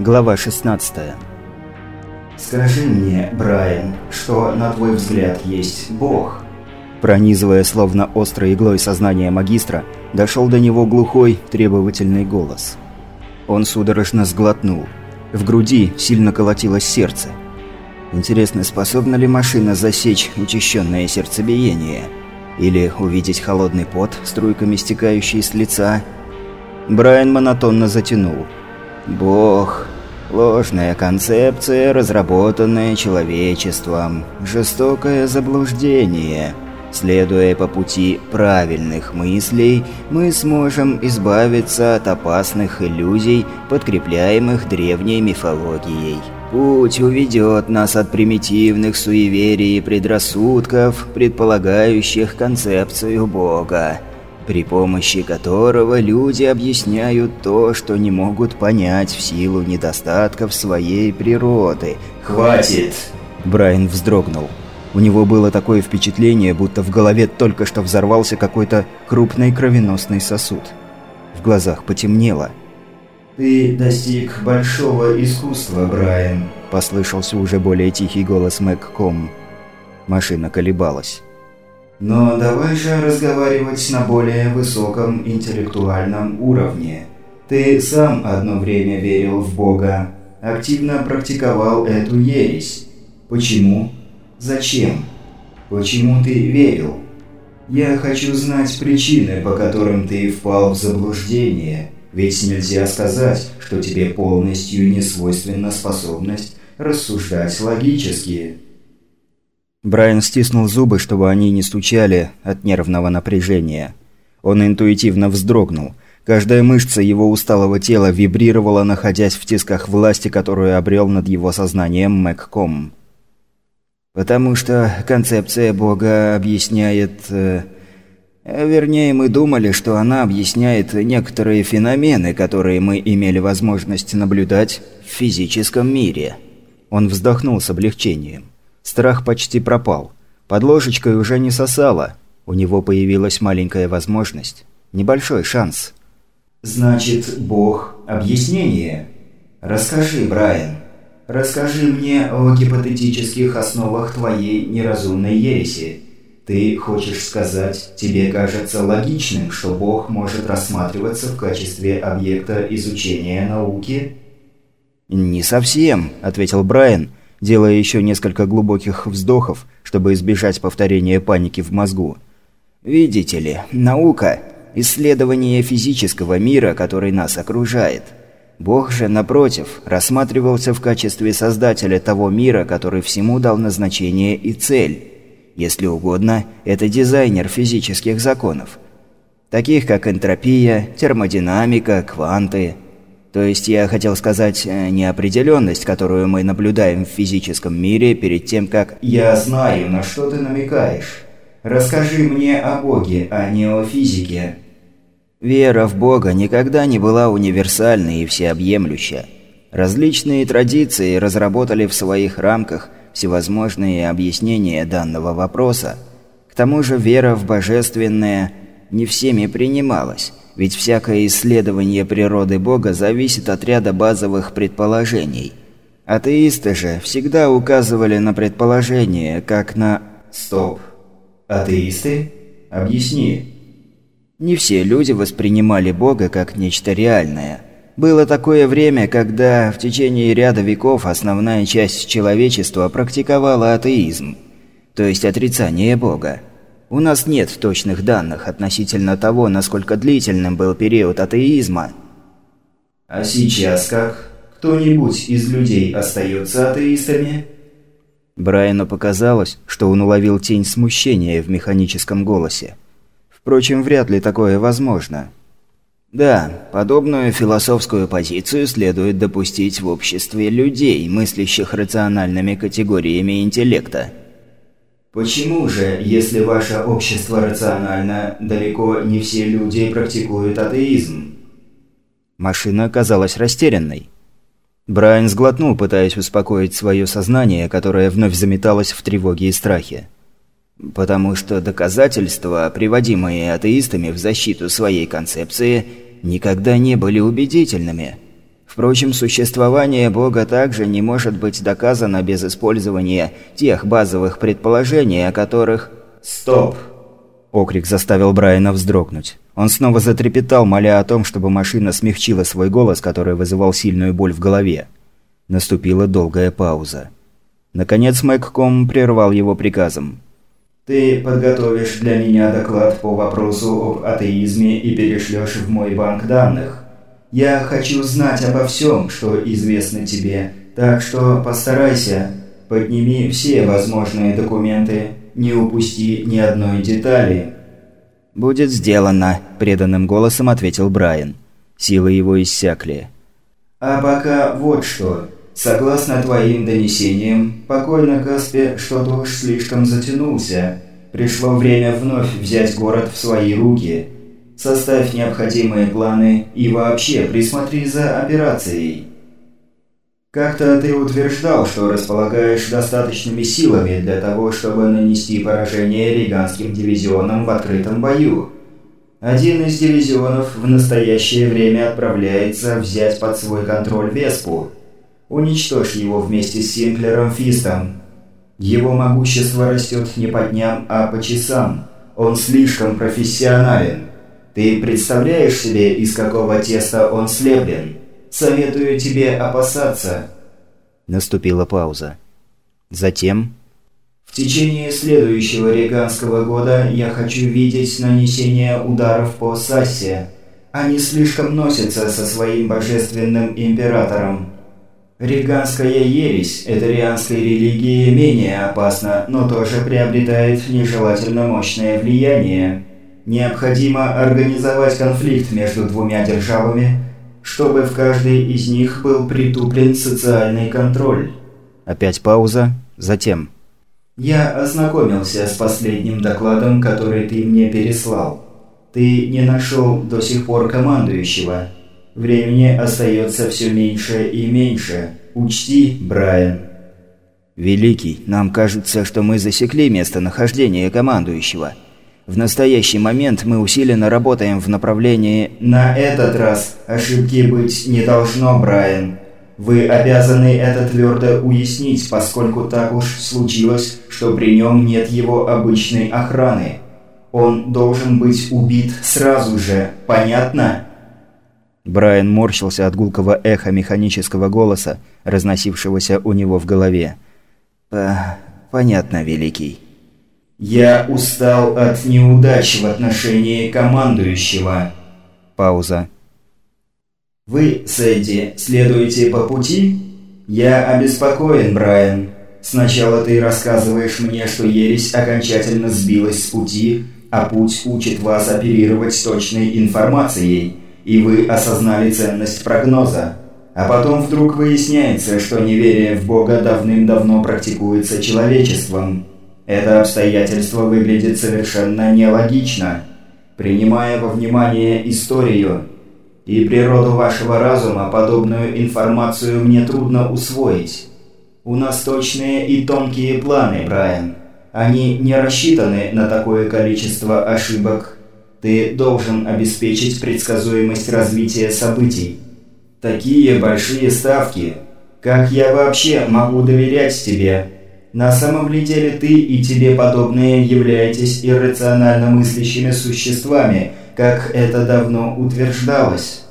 Глава 16. «Скажи мне, Брайан, что, на твой взгляд, есть Бог?» Пронизывая словно острой иглой сознание магистра, дошел до него глухой, требовательный голос. Он судорожно сглотнул. В груди сильно колотилось сердце. Интересно, способна ли машина засечь учащенное сердцебиение? Или увидеть холодный пот, струйками стекающий с лица? Брайан монотонно затянул. «Бог. Ложная концепция, разработанная человечеством. Жестокое заблуждение». Следуя по пути правильных мыслей, мы сможем избавиться от опасных иллюзий, подкрепляемых древней мифологией. Путь уведет нас от примитивных суеверий и предрассудков, предполагающих концепцию Бога, при помощи которого люди объясняют то, что не могут понять в силу недостатков своей природы. «Хватит!» Брайан вздрогнул. У него было такое впечатление, будто в голове только что взорвался какой-то крупный кровеносный сосуд. В глазах потемнело. «Ты достиг большого искусства, Брайан», – послышался уже более тихий голос Мэгком. Машина колебалась. «Но давай же разговаривать на более высоком интеллектуальном уровне. Ты сам одно время верил в Бога, активно практиковал эту ересь. Почему?» Зачем? Почему ты верил? Я хочу знать причины, по которым ты впал в заблуждение, ведь нельзя сказать, что тебе полностью не свойственна способность рассуждать логически. Брайан стиснул зубы, чтобы они не стучали от нервного напряжения. Он интуитивно вздрогнул. Каждая мышца его усталого тела вибрировала, находясь в тисках власти, которую обрел над его сознанием Мэгком. Потому что концепция Бога объясняет... Э, вернее, мы думали, что она объясняет некоторые феномены, которые мы имели возможность наблюдать в физическом мире. Он вздохнул с облегчением. Страх почти пропал. Под ложечкой уже не сосало. У него появилась маленькая возможность. Небольшой шанс. «Значит, Бог – объяснение? Расскажи, Брайан». Расскажи мне о гипотетических основах твоей неразумной ереси. Ты хочешь сказать, тебе кажется логичным, что Бог может рассматриваться в качестве объекта изучения науки? «Не совсем», – ответил Брайан, делая еще несколько глубоких вздохов, чтобы избежать повторения паники в мозгу. «Видите ли, наука – исследование физического мира, который нас окружает – Бог же, напротив, рассматривался в качестве создателя того мира, который всему дал назначение и цель. Если угодно, это дизайнер физических законов. Таких как энтропия, термодинамика, кванты. То есть я хотел сказать э, неопределенность, которую мы наблюдаем в физическом мире перед тем, как... «Я знаю, на что ты намекаешь. Расскажи мне о Боге, а не о физике». Вера в Бога никогда не была универсальной и всеобъемлющей. Различные традиции разработали в своих рамках всевозможные объяснения данного вопроса. К тому же вера в божественное не всеми принималась, ведь всякое исследование природы Бога зависит от ряда базовых предположений. Атеисты же всегда указывали на предположения, как на... Стоп. Атеисты? Объясни. Не все люди воспринимали Бога как нечто реальное. Было такое время, когда в течение ряда веков основная часть человечества практиковала атеизм, то есть отрицание Бога. У нас нет точных данных относительно того, насколько длительным был период атеизма. А сейчас как? Кто-нибудь из людей остается атеистами? Брайану показалось, что он уловил тень смущения в механическом голосе. Впрочем, вряд ли такое возможно. Да, подобную философскую позицию следует допустить в обществе людей, мыслящих рациональными категориями интеллекта. Почему же, если ваше общество рационально, далеко не все люди практикуют атеизм? Машина оказалась растерянной. Брайан сглотнул, пытаясь успокоить свое сознание, которое вновь заметалось в тревоге и страхе. Потому что доказательства, приводимые атеистами в защиту своей концепции, никогда не были убедительными. Впрочем, существование Бога также не может быть доказано без использования тех базовых предположений, о которых... «Стоп!» Окрик заставил Брайана вздрогнуть. Он снова затрепетал, моля о том, чтобы машина смягчила свой голос, который вызывал сильную боль в голове. Наступила долгая пауза. Наконец Мэгком прервал его приказом. «Ты подготовишь для меня доклад по вопросу об атеизме и перешлешь в мой банк данных. Я хочу знать обо всем, что известно тебе, так что постарайся, подними все возможные документы, не упусти ни одной детали». «Будет сделано», – преданным голосом ответил Брайан. Силы его иссякли. «А пока вот что. Согласно твоим донесениям, покой на Каспе что-то уж слишком затянулся. Пришло время вновь взять город в свои руки. Составь необходимые планы и вообще присмотри за операцией. Как-то ты утверждал, что располагаешь достаточными силами для того, чтобы нанести поражение риганским дивизионам в открытом бою. Один из дивизионов в настоящее время отправляется взять под свой контроль Веспу. Уничтожь его вместе с Синклером Фистом. Его могущество растет не по дням, а по часам. Он слишком профессионален. Ты представляешь себе, из какого теста он слеплен? Советую тебе опасаться». Наступила пауза. Затем... «В течение следующего реганского года я хочу видеть нанесение ударов по Сассе. Они слишком носятся со своим божественным императором. Реганская ересь этерианской религии менее опасна, но тоже приобретает нежелательно мощное влияние. Необходимо организовать конфликт между двумя державами, чтобы в каждой из них был притуплен социальный контроль. Опять пауза, затем. Я ознакомился с последним докладом, который ты мне переслал. Ты не нашел до сих пор командующего. Времени остается все меньше и меньше. Учти, Брайан. Великий, нам кажется, что мы засекли местонахождение командующего. В настоящий момент мы усиленно работаем в направлении... На этот раз ошибки быть не должно, Брайан. Вы обязаны это твердо уяснить, поскольку так уж случилось, что при нем нет его обычной охраны. Он должен быть убит сразу же, понятно? Брайан морщился от гулкого эха механического голоса, разносившегося у него в голове. «Понятно, Великий». «Я устал от неудач в отношении командующего». Пауза. «Вы, Сэдди, следуете по пути?» «Я обеспокоен, Брайан. Сначала ты рассказываешь мне, что ересь окончательно сбилась с пути, а путь учит вас оперировать точной информацией, и вы осознали ценность прогноза. А потом вдруг выясняется, что неверие в Бога давным-давно практикуется человечеством». Это обстоятельство выглядит совершенно нелогично. Принимая во внимание историю и природу вашего разума, подобную информацию мне трудно усвоить. У нас точные и тонкие планы, Брайан. Они не рассчитаны на такое количество ошибок. Ты должен обеспечить предсказуемость развития событий. Такие большие ставки. Как я вообще могу доверять тебе?» На самом ли деле ты и тебе подобные являетесь иррационально мыслящими существами, как это давно утверждалось?